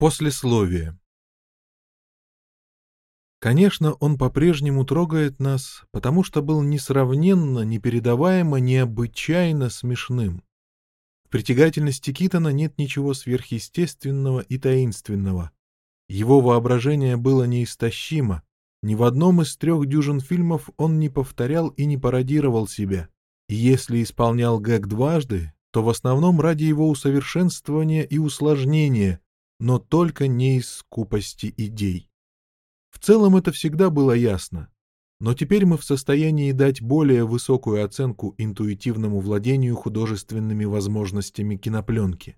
Послесловие Конечно, он по-прежнему трогает нас, потому что был несравненно, непередаваемо, необычайно смешным. В притягательности Китона нет ничего сверхъестественного и таинственного. Его воображение было неистощимо. Ни в одном из трех дюжин фильмов он не повторял и не пародировал себя. И если исполнял гэг дважды, то в основном ради его усовершенствования и усложнения, но только не из скупости идей. В целом это всегда было ясно. Но теперь мы в состоянии дать более высокую оценку интуитивному владению художественными возможностями кинопленки.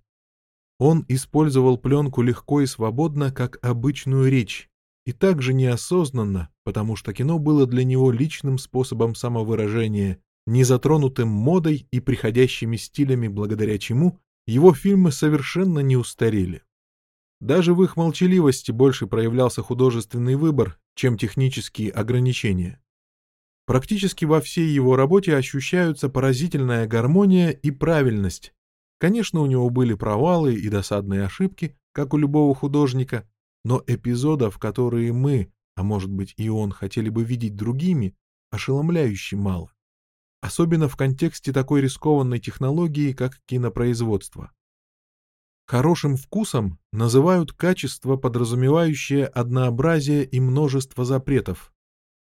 Он использовал пленку легко и свободно, как обычную речь, и также неосознанно, потому что кино было для него личным способом самовыражения, не затронутым модой и приходящими стилями, благодаря чему его фильмы совершенно не устарели. Даже в их молчаливости больше проявлялся художественный выбор, чем технические ограничения. Практически во всей его работе ощущаются поразительная гармония и правильность. Конечно, у него были провалы и досадные ошибки, как у любого художника, но эпизодов, которые мы, а может быть и он, хотели бы видеть другими, ошеломляюще мало. Особенно в контексте такой рискованной технологии, как кинопроизводство. Хорошим вкусом называют качество, подразумевающее однообразие и множество запретов.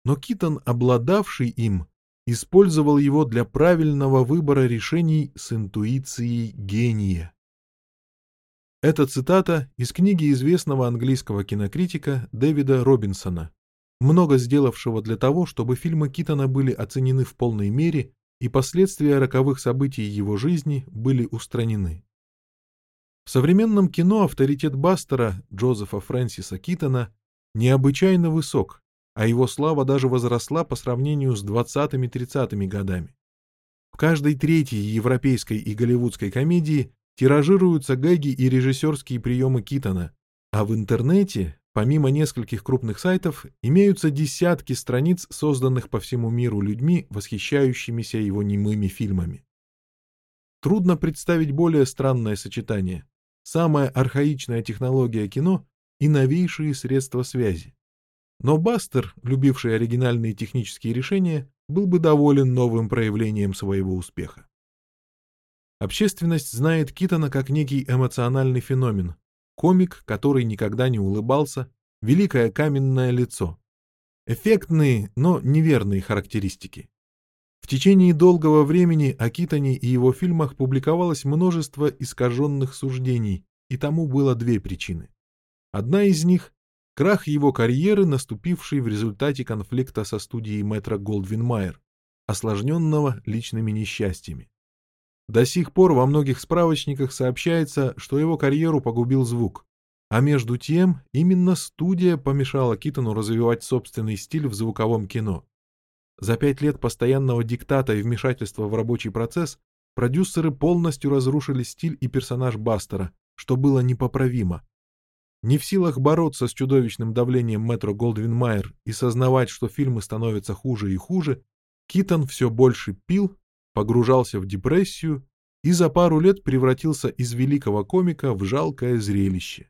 Но Китон, обладавший им, использовал его для правильного выбора решений с интуицией гения. Это цитата из книги известного английского кинокритика Дэвида Робинсона, много сделавшего для того, чтобы фильмы Китона были оценены в полной мере и последствия роковых событий его жизни были устранены. В современном кино авторитет Бастера, Джозефа Фрэнсиса Китона, необычайно высок, а его слава даже возросла по сравнению с 20-30-ми годами. В каждой третьей европейской и голливудской комедии тиражируются гэги и режиссерские приемы Китона, а в интернете, помимо нескольких крупных сайтов, имеются десятки страниц, созданных по всему миру людьми, восхищающимися его немыми фильмами. Трудно представить более странное сочетание самая архаичная технология кино и новейшие средства связи. Но Бастер, любивший оригинальные технические решения, был бы доволен новым проявлением своего успеха. Общественность знает Китона как некий эмоциональный феномен, комик, который никогда не улыбался, великое каменное лицо. Эффектные, но неверные характеристики. В течение долгого времени о Китоне и его фильмах публиковалось множество искаженных суждений, и тому было две причины. Одна из них — крах его карьеры, наступивший в результате конфликта со студией Метро Голдвин Майер, осложненного личными несчастьями. До сих пор во многих справочниках сообщается, что его карьеру погубил звук, а между тем именно студия помешала Китону развивать собственный стиль в звуковом кино. За пять лет постоянного диктата и вмешательства в рабочий процесс продюсеры полностью разрушили стиль и персонаж Бастера, что было непоправимо. Не в силах бороться с чудовищным давлением Метро Голдвин Майер и сознавать, что фильмы становятся хуже и хуже, Китон все больше пил, погружался в депрессию и за пару лет превратился из великого комика в жалкое зрелище.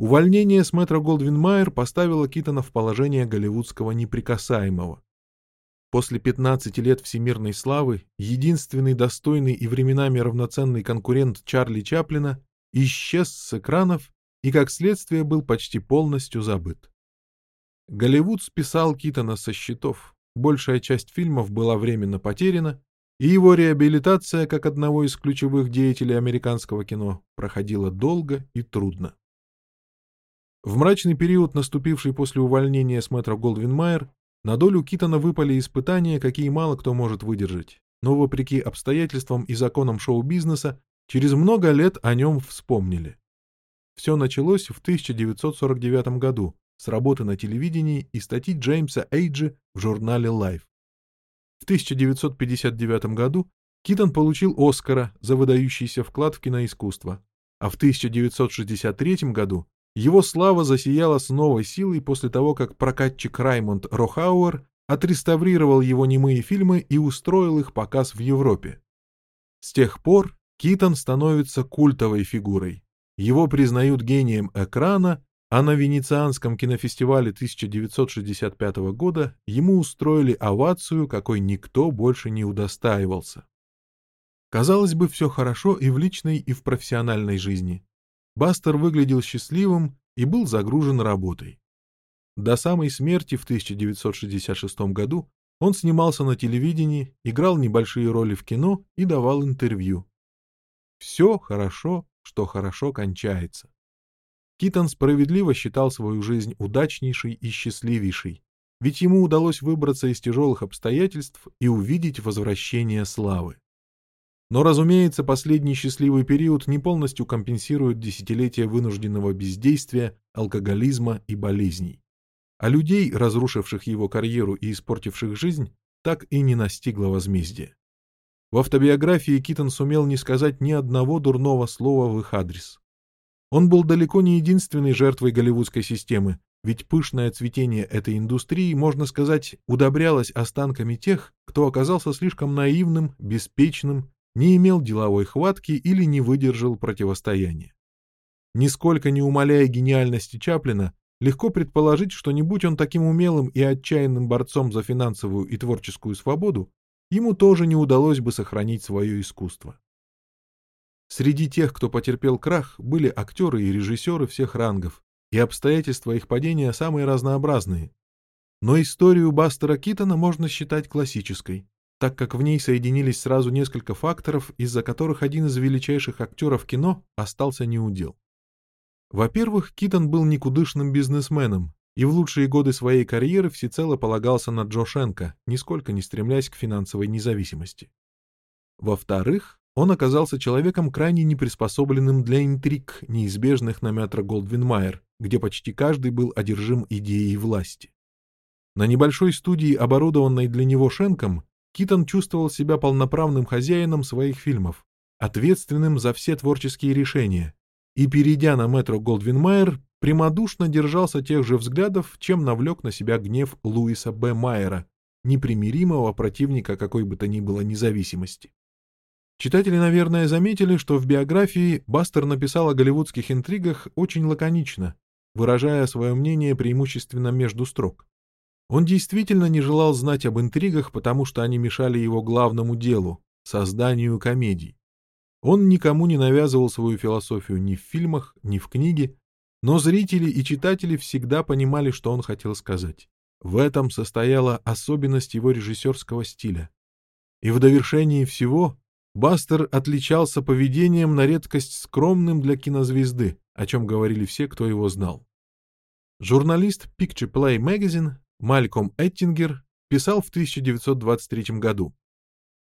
Увольнение с Метро Голдвин Майер поставило Китона в положение голливудского неприкасаемого. После 15 лет всемирной славы единственный достойный и временами равноценный конкурент Чарли Чаплина исчез с экранов и, как следствие, был почти полностью забыт. Голливуд списал Китона со счетов, большая часть фильмов была временно потеряна, и его реабилитация как одного из ключевых деятелей американского кино проходила долго и трудно. В мрачный период, наступивший после увольнения с метро Голдвин Майер, на долю Китона выпали испытания, какие мало кто может выдержать, но вопреки обстоятельствам и законам шоу-бизнеса, через много лет о нем вспомнили. Все началось в 1949 году с работы на телевидении и статьи Джеймса Эйджи в журнале Life. В 1959 году Китон получил Оскара за выдающийся вклад в киноискусство, а в 1963 году его слава засияла с новой силой после того, как прокатчик Раймонд Рохауэр отреставрировал его немые фильмы и устроил их показ в Европе. С тех пор Китон становится культовой фигурой, его признают гением экрана, а на Венецианском кинофестивале 1965 года ему устроили овацию, какой никто больше не удостаивался. Казалось бы, все хорошо и в личной, и в профессиональной жизни. Бастер выглядел счастливым и был загружен работой. До самой смерти в 1966 году он снимался на телевидении, играл небольшие роли в кино и давал интервью. Все хорошо, что хорошо кончается. Китон справедливо считал свою жизнь удачнейшей и счастливейшей, ведь ему удалось выбраться из тяжелых обстоятельств и увидеть возвращение славы. Но, разумеется, последний счастливый период не полностью компенсирует десятилетия вынужденного бездействия, алкоголизма и болезней. А людей, разрушивших его карьеру и испортивших жизнь, так и не настигло возмездие. В автобиографии Китон сумел не сказать ни одного дурного слова в их адрес. Он был далеко не единственной жертвой голливудской системы, ведь пышное цветение этой индустрии, можно сказать, удобрялось останками тех, кто оказался слишком наивным, беспечным не имел деловой хватки или не выдержал противостояния. Нисколько не умаляя гениальности Чаплина, легко предположить, что не будь он таким умелым и отчаянным борцом за финансовую и творческую свободу, ему тоже не удалось бы сохранить свое искусство. Среди тех, кто потерпел крах, были актеры и режиссеры всех рангов, и обстоятельства их падения самые разнообразные. Но историю Бастера Китона можно считать классической так как в ней соединились сразу несколько факторов, из-за которых один из величайших актеров кино остался неудел. Во-первых, Китон был никудышным бизнесменом и в лучшие годы своей карьеры всецело полагался на Джо Шенка, нисколько не стремлясь к финансовой независимости. Во-вторых, он оказался человеком крайне неприспособленным для интриг, неизбежных на метро Голдвин-Майер, где почти каждый был одержим идеей власти. На небольшой студии, оборудованной для него Шенком, Китон чувствовал себя полноправным хозяином своих фильмов, ответственным за все творческие решения, и, перейдя на метро Голдвин-Майер, прямодушно держался тех же взглядов, чем навлек на себя гнев Луиса Б. Майера, непримиримого противника какой бы то ни было независимости. Читатели, наверное, заметили, что в биографии Бастер написал о голливудских интригах очень лаконично, выражая свое мнение преимущественно между строк. Он действительно не желал знать об интригах, потому что они мешали его главному делу — созданию комедий. Он никому не навязывал свою философию ни в фильмах, ни в книге, но зрители и читатели всегда понимали, что он хотел сказать. В этом состояла особенность его режиссерского стиля. И в довершении всего Бастер отличался поведением на редкость скромным для кинозвезды, о чем говорили все, кто его знал. Журналист Picture Play Magazine Мальком Эттингер писал в 1923 году.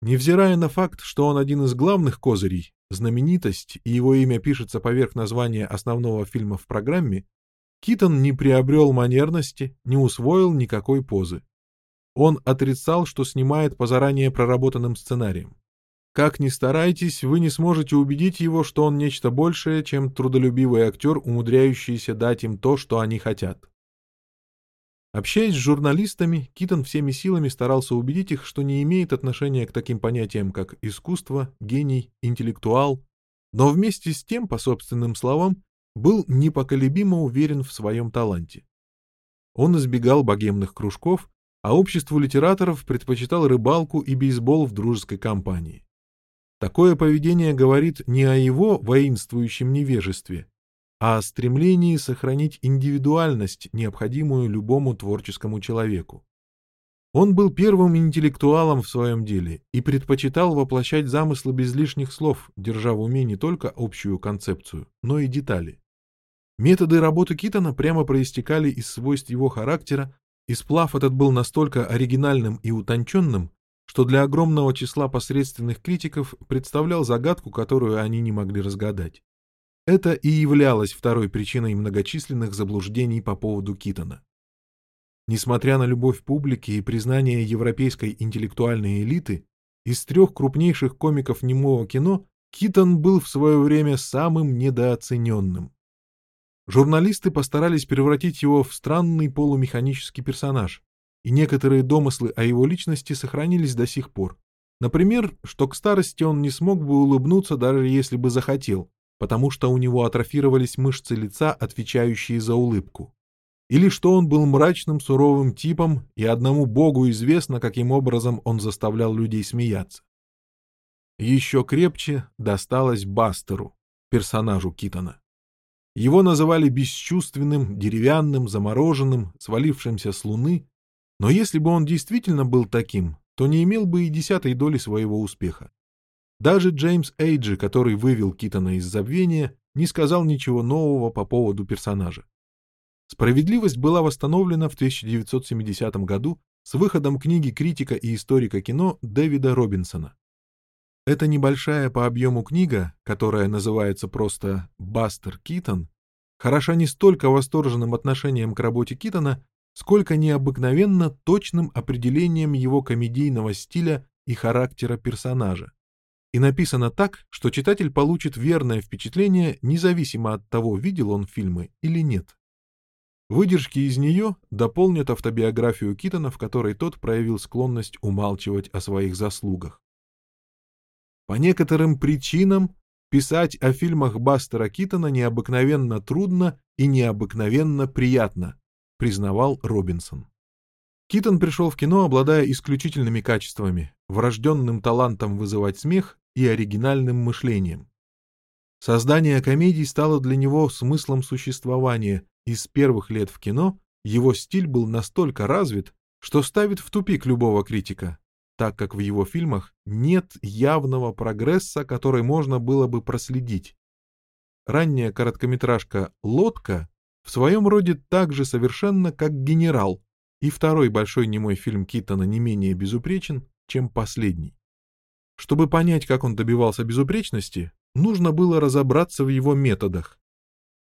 Невзирая на факт, что он один из главных козырей, знаменитость, и его имя пишется поверх названия основного фильма в программе, Китон не приобрел манерности, не усвоил никакой позы. Он отрицал, что снимает по заранее проработанным сценариям. Как ни старайтесь, вы не сможете убедить его, что он нечто большее, чем трудолюбивый актер, умудряющийся дать им то, что они хотят. Общаясь с журналистами, Китон всеми силами старался убедить их, что не имеет отношения к таким понятиям, как искусство, гений, интеллектуал, но вместе с тем, по собственным словам, был непоколебимо уверен в своем таланте. Он избегал богемных кружков, а обществу литераторов предпочитал рыбалку и бейсбол в дружеской компании. Такое поведение говорит не о его воинствующем невежестве, а о стремлении сохранить индивидуальность, необходимую любому творческому человеку. Он был первым интеллектуалом в своем деле и предпочитал воплощать замыслы без лишних слов, держа в уме не только общую концепцию, но и детали. Методы работы Китона прямо проистекали из свойств его характера, и сплав этот был настолько оригинальным и утонченным, что для огромного числа посредственных критиков представлял загадку, которую они не могли разгадать. Это и являлось второй причиной многочисленных заблуждений по поводу Китона. Несмотря на любовь публики и признание европейской интеллектуальной элиты, из трех крупнейших комиков немого кино Китон был в свое время самым недооцененным. Журналисты постарались превратить его в странный полумеханический персонаж, и некоторые домыслы о его личности сохранились до сих пор. Например, что к старости он не смог бы улыбнуться, даже если бы захотел, потому что у него атрофировались мышцы лица, отвечающие за улыбку. Или что он был мрачным, суровым типом, и одному богу известно, каким образом он заставлял людей смеяться. Еще крепче досталось Бастеру, персонажу Китона. Его называли бесчувственным, деревянным, замороженным, свалившимся с луны, но если бы он действительно был таким, то не имел бы и десятой доли своего успеха. Даже Джеймс Эйджи, который вывел Китона из забвения, не сказал ничего нового по поводу персонажа. Справедливость была восстановлена в 1970 году с выходом книги критика и историка кино Дэвида Робинсона. Эта небольшая по объему книга, которая называется просто «Бастер Китон», хороша не столько восторженным отношением к работе Китона, сколько необыкновенно точным определением его комедийного стиля и характера персонажа. И написано так, что читатель получит верное впечатление, независимо от того, видел он фильмы или нет. Выдержки из нее дополнят автобиографию Китона, в которой тот проявил склонность умалчивать о своих заслугах. По некоторым причинам писать о фильмах Бастера Китона необыкновенно трудно и необыкновенно приятно, признавал Робинсон. Китон пришел в кино, обладая исключительными качествами, врожденным талантом вызывать смех и оригинальным мышлением. Создание комедий стало для него смыслом существования, и с первых лет в кино его стиль был настолько развит, что ставит в тупик любого критика, так как в его фильмах нет явного прогресса, который можно было бы проследить. Ранняя короткометражка «Лодка» в своем роде так же совершенно, как «Генерал», и второй большой немой фильм Китона не менее безупречен, чем последний. Чтобы понять, как он добивался безупречности, нужно было разобраться в его методах.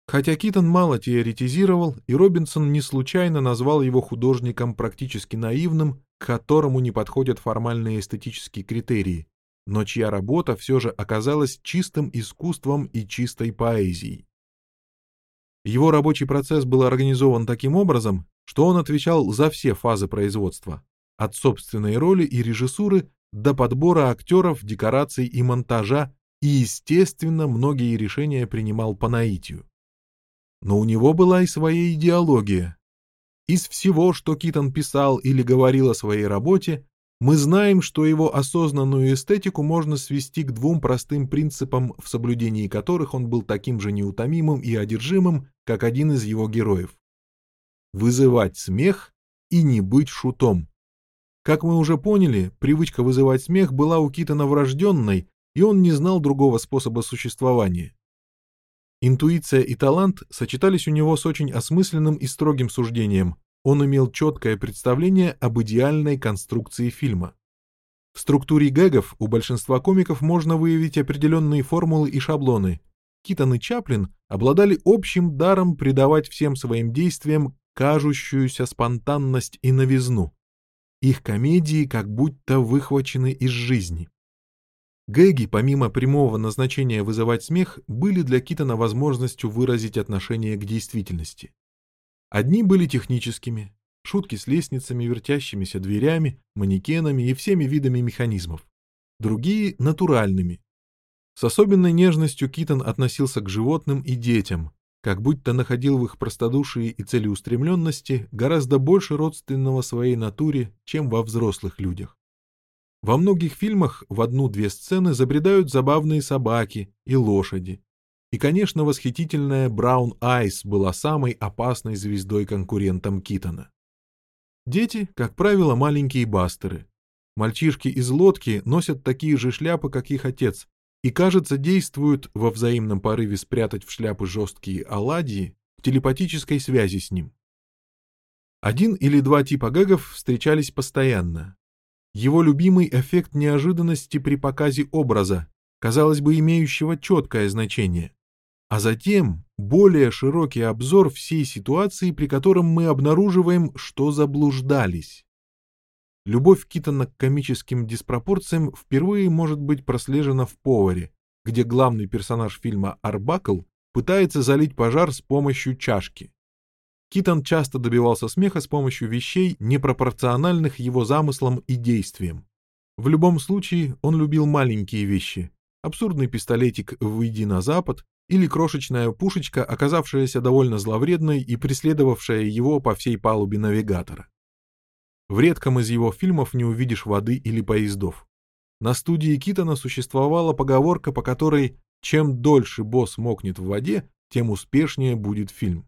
Хотя Китон мало теоретизировал, и Робинсон не случайно назвал его художником практически наивным, к которому не подходят формальные эстетические критерии, но чья работа все же оказалась чистым искусством и чистой поэзией. Его рабочий процесс был организован таким образом, что он отвечал за все фазы производства, от собственной роли и режиссуры до подбора актеров, декораций и монтажа, и, естественно, многие решения принимал по наитию. Но у него была и своя идеология. Из всего, что Китон писал или говорил о своей работе, мы знаем, что его осознанную эстетику можно свести к двум простым принципам, в соблюдении которых он был таким же неутомимым и одержимым, как один из его героев. Вызывать смех и не быть шутом. Как мы уже поняли, привычка вызывать смех была у Китона врожденной, и он не знал другого способа существования. Интуиция и талант сочетались у него с очень осмысленным и строгим суждением. Он имел четкое представление об идеальной конструкции фильма. В структуре гэгов у большинства комиков можно выявить определенные формулы и шаблоны. Китон и Чаплин обладали общим даром придавать всем своим действиям кажущуюся спонтанность и новизну. Их комедии как будто выхвачены из жизни. Гэги, помимо прямого назначения вызывать смех, были для Китона возможностью выразить отношение к действительности. Одни были техническими, шутки с лестницами, вертящимися дверями, манекенами и всеми видами механизмов. Другие — натуральными. С особенной нежностью Китон относился к животным и детям, как будто находил в их простодушии и целеустремленности гораздо больше родственного своей натуре, чем во взрослых людях. Во многих фильмах в одну-две сцены забредают забавные собаки и лошади. И, конечно, восхитительная Браун Айс была самой опасной звездой-конкурентом Китона. Дети, как правило, маленькие бастеры. Мальчишки из лодки носят такие же шляпы, как их отец, и, кажется, действуют во взаимном порыве спрятать в шляпы жесткие оладьи в телепатической связи с ним. Один или два типа гэгов встречались постоянно. Его любимый эффект неожиданности при показе образа, казалось бы, имеющего четкое значение, а затем более широкий обзор всей ситуации, при котором мы обнаруживаем, что заблуждались. Любовь Китона к комическим диспропорциям впервые может быть прослежена в «Поваре», где главный персонаж фильма Арбакл пытается залить пожар с помощью чашки. Китон часто добивался смеха с помощью вещей, непропорциональных его замыслам и действиям. В любом случае, он любил маленькие вещи. Абсурдный пистолетик «Выйди на запад» или крошечная пушечка, оказавшаяся довольно зловредной и преследовавшая его по всей палубе навигатора. В редком из его фильмов не увидишь воды или поездов. На студии Китона существовала поговорка, по которой чем дольше босс мокнет в воде, тем успешнее будет фильм.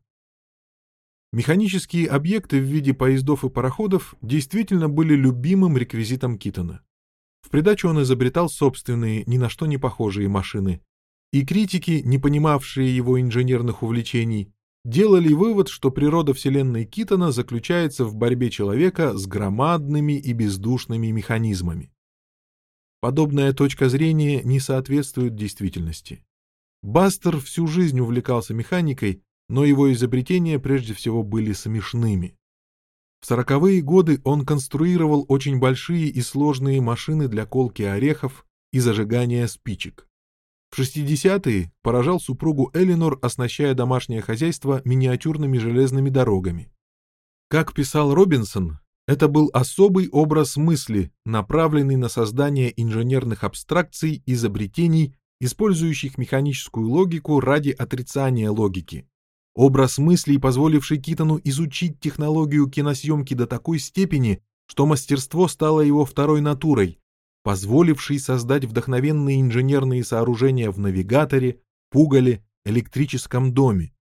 Механические объекты в виде поездов и пароходов действительно были любимым реквизитом Китона. В придачу он изобретал собственные, ни на что не похожие машины, и критики, не понимавшие его инженерных увлечений, делали вывод, что природа вселенной Китона заключается в борьбе человека с громадными и бездушными механизмами. Подобная точка зрения не соответствует действительности. Бастер всю жизнь увлекался механикой, но его изобретения прежде всего были смешными. В сороковые годы он конструировал очень большие и сложные машины для колки орехов и зажигания спичек. В 60-е поражал супругу Элинор, оснащая домашнее хозяйство миниатюрными железными дорогами. Как писал Робинсон, это был особый образ мысли, направленный на создание инженерных абстракций, изобретений, использующих механическую логику ради отрицания логики. Образ мыслей, позволивший Китону изучить технологию киносъемки до такой степени, что мастерство стало его второй натурой, позволивший создать вдохновенные инженерные сооружения в навигаторе, пугале, электрическом доме,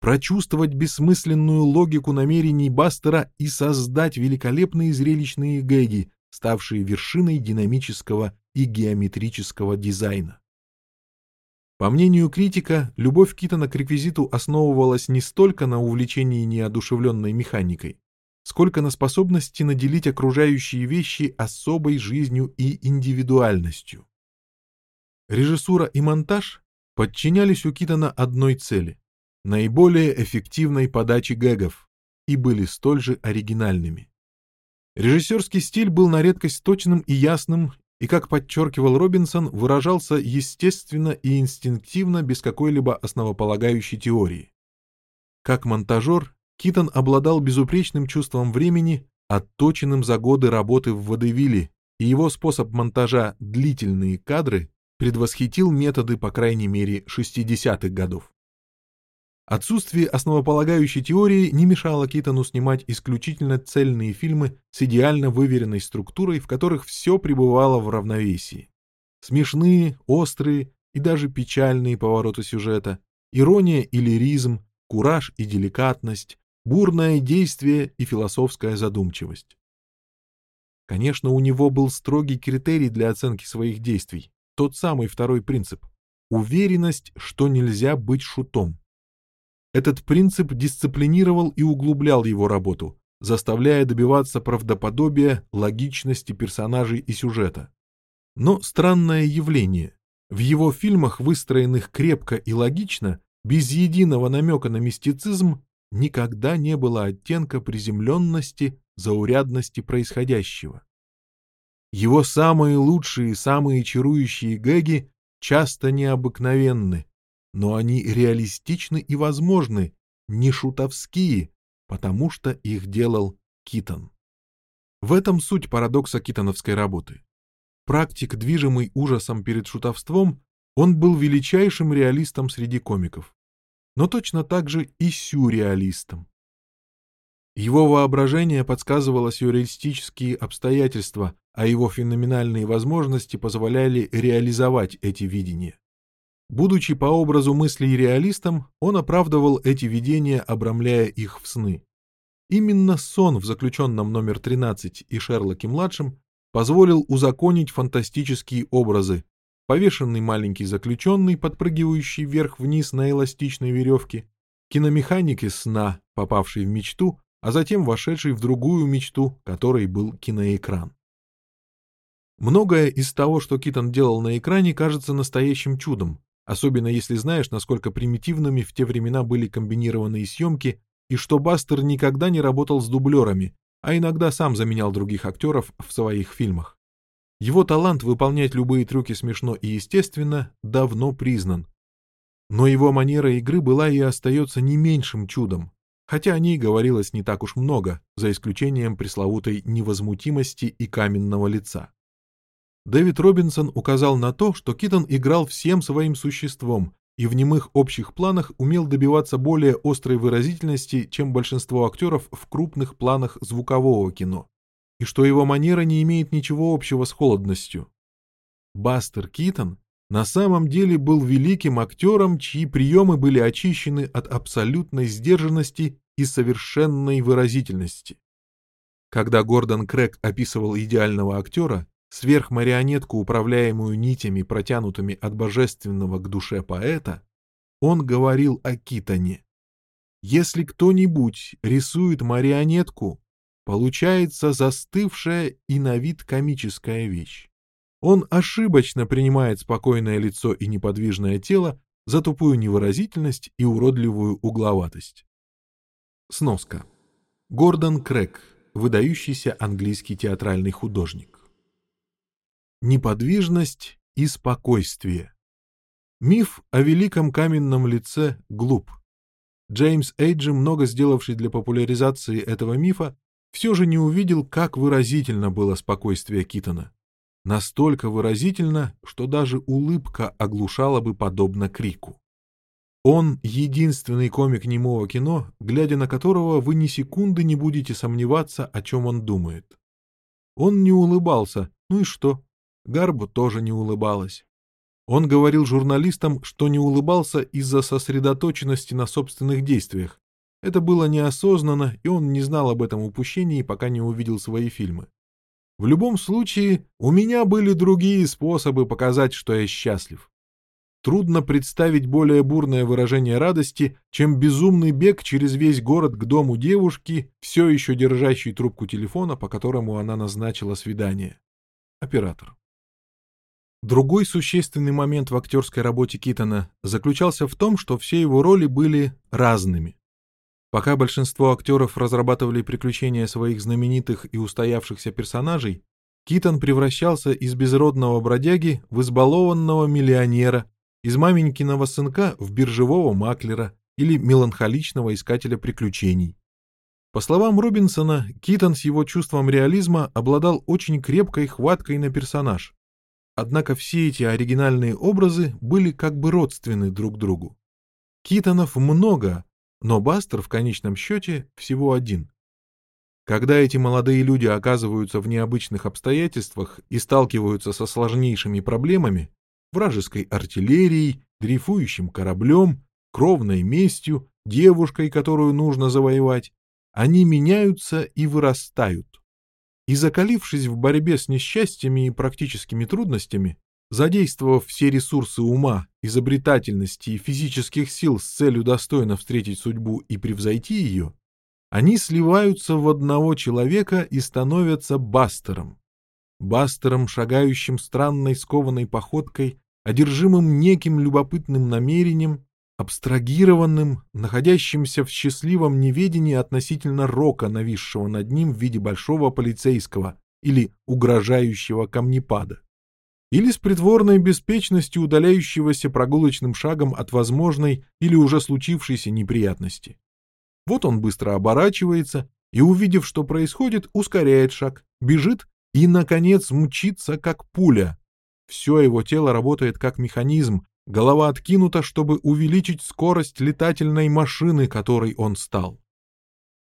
прочувствовать бессмысленную логику намерений Бастера и создать великолепные зрелищные гэги, ставшие вершиной динамического и геометрического дизайна. По мнению критика, любовь Китона к реквизиту основывалась не столько на увлечении неодушевленной механикой, сколько на способности наделить окружающие вещи особой жизнью и индивидуальностью. Режиссура и монтаж подчинялись у Китона одной цели — наиболее эффективной подаче гэгов и были столь же оригинальными. Режиссерский стиль был на редкость точным и ясным, и, как подчеркивал Робинсон, выражался естественно и инстинктивно без какой-либо основополагающей теории. Как монтажер Китон обладал безупречным чувством времени, отточенным за годы работы в водевиле, и его способ монтажа «длительные кадры» предвосхитил методы, по крайней мере, 60-х годов. Отсутствие основополагающей теории не мешало Китону снимать исключительно цельные фильмы с идеально выверенной структурой, в которых все пребывало в равновесии. Смешные, острые и даже печальные повороты сюжета, ирония и лиризм, кураж и деликатность, бурное действие и философская задумчивость. Конечно, у него был строгий критерий для оценки своих действий, тот самый второй принцип — уверенность, что нельзя быть шутом. Этот принцип дисциплинировал и углублял его работу, заставляя добиваться правдоподобия, логичности персонажей и сюжета. Но странное явление. В его фильмах, выстроенных крепко и логично, без единого намека на мистицизм, никогда не было оттенка приземленности, заурядности происходящего. Его самые лучшие, самые чарующие гэги часто необыкновенны, но они реалистичны и возможны, не шутовские, потому что их делал Китон. В этом суть парадокса китоновской работы. Практик, движимый ужасом перед шутовством, он был величайшим реалистом среди комиков но точно так же и сюрреалистом. Его воображение подсказывало сюрреалистические обстоятельства, а его феноменальные возможности позволяли реализовать эти видения. Будучи по образу мыслей реалистом, он оправдывал эти видения, обрамляя их в сны. Именно сон в заключенном номер 13 и Шерлоке-младшем позволил узаконить фантастические образы, повешенный маленький заключенный, подпрыгивающий вверх-вниз на эластичной веревке, киномеханики сна, попавший в мечту, а затем вошедший в другую мечту, которой был киноэкран. Многое из того, что Китон делал на экране, кажется настоящим чудом, особенно если знаешь, насколько примитивными в те времена были комбинированные съемки и что Бастер никогда не работал с дублерами, а иногда сам заменял других актеров в своих фильмах. Его талант выполнять любые трюки смешно и естественно давно признан. Но его манера игры была и остается не меньшим чудом, хотя о ней говорилось не так уж много, за исключением пресловутой невозмутимости и каменного лица. Дэвид Робинсон указал на то, что Китон играл всем своим существом, и в немых общих планах умел добиваться более острой выразительности, чем большинство актеров в крупных планах звукового кино, и что его манера не имеет ничего общего с холодностью. Бастер Китон на самом деле был великим актером, чьи приемы были очищены от абсолютной сдержанности и совершенной выразительности. Когда Гордон Крэг описывал идеального актера, сверхмарионетку, управляемую нитями, протянутыми от божественного к душе поэта, он говорил о Китоне. Если кто-нибудь рисует марионетку, получается застывшая и на вид комическая вещь. Он ошибочно принимает спокойное лицо и неподвижное тело за тупую невыразительность и уродливую угловатость. Сноска. Гордон Крэг, выдающийся английский театральный художник. Неподвижность и спокойствие. Миф о великом каменном лице глуп. Джеймс Эйджи, много сделавший для популяризации этого мифа, все же не увидел, как выразительно было спокойствие Китона. Настолько выразительно, что даже улыбка оглушала бы подобно крику. Он — единственный комик немого кино, глядя на которого вы ни секунды не будете сомневаться, о чем он думает. Он не улыбался, ну и что? Гарбу тоже не улыбалась. Он говорил журналистам, что не улыбался из-за сосредоточенности на собственных действиях. Это было неосознанно, и он не знал об этом упущении, пока не увидел свои фильмы. В любом случае, у меня были другие способы показать, что я счастлив. Трудно представить более бурное выражение радости, чем безумный бег через весь город к дому девушки, все еще держащей трубку телефона, по которому она назначила свидание. Оператор. Другой существенный момент в актерской работе Китона заключался в том, что все его роли были разными. Пока большинство актеров разрабатывали приключения своих знаменитых и устоявшихся персонажей, Китон превращался из безродного бродяги в избалованного миллионера, из маменькиного сынка в биржевого маклера или меланхоличного искателя приключений. По словам Робинсона, Китон с его чувством реализма обладал очень крепкой хваткой на персонаж. Однако все эти оригинальные образы были как бы родственны друг другу. Китонов много, но Бастер в конечном счете всего один. Когда эти молодые люди оказываются в необычных обстоятельствах и сталкиваются со сложнейшими проблемами, вражеской артиллерией, дрейфующим кораблем, кровной местью, девушкой, которую нужно завоевать, они меняются и вырастают. И закалившись в борьбе с несчастьями и практическими трудностями, задействовав все ресурсы ума, изобретательности и физических сил с целью достойно встретить судьбу и превзойти ее, они сливаются в одного человека и становятся бастером, Бастером, шагающим странной скованной походкой, одержимым неким любопытным намерением, абстрагированным, находящимся в счастливом неведении относительно рока, нависшего над ним в виде большого полицейского или угрожающего камнепада, или с притворной беспечностью удаляющегося прогулочным шагом от возможной или уже случившейся неприятности. Вот он быстро оборачивается и, увидев, что происходит, ускоряет шаг, бежит и, наконец, мчится, как пуля. Все его тело работает как механизм, голова откинута, чтобы увеличить скорость летательной машины, которой он стал.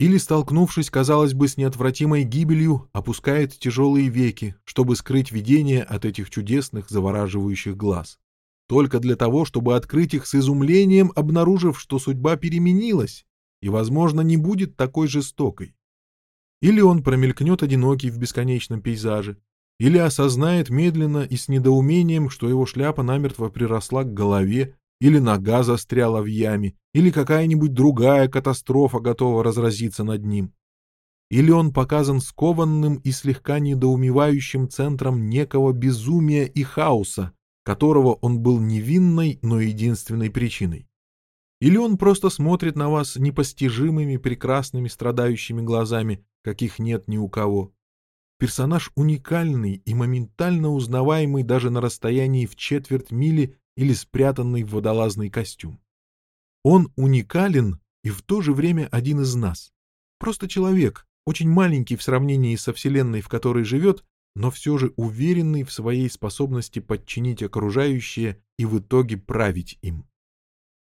Или, столкнувшись, казалось бы, с неотвратимой гибелью, опускает тяжелые веки, чтобы скрыть видение от этих чудесных, завораживающих глаз. Только для того, чтобы открыть их с изумлением, обнаружив, что судьба переменилась и, возможно, не будет такой жестокой. Или он промелькнет одинокий в бесконечном пейзаже, или осознает медленно и с недоумением, что его шляпа намертво приросла к голове, или нога застряла в яме, или какая-нибудь другая катастрофа готова разразиться над ним. Или он показан скованным и слегка недоумевающим центром некого безумия и хаоса, которого он был невинной, но единственной причиной. Или он просто смотрит на вас непостижимыми, прекрасными, страдающими глазами, каких нет ни у кого. Персонаж уникальный и моментально узнаваемый даже на расстоянии в четверть мили или спрятанный в водолазный костюм. Он уникален и в то же время один из нас. Просто человек, очень маленький в сравнении со Вселенной, в которой живет, но все же уверенный в своей способности подчинить окружающее и в итоге править им.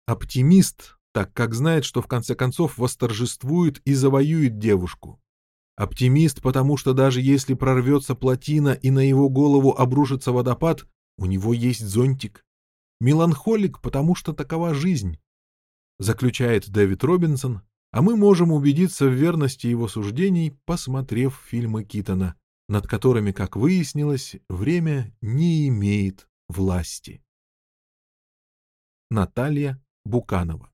Оптимист, так как знает, что в конце концов восторжествует и завоюет девушку. Оптимист, потому что даже если прорвется плотина и на его голову обрушится водопад, у него есть зонтик. Меланхолик, потому что такова жизнь. Заключает Дэвид Робинсон, а мы можем убедиться в верности его суждений, посмотрев фильмы Китона, над которыми, как выяснилось, время не имеет власти. Наталья Буканова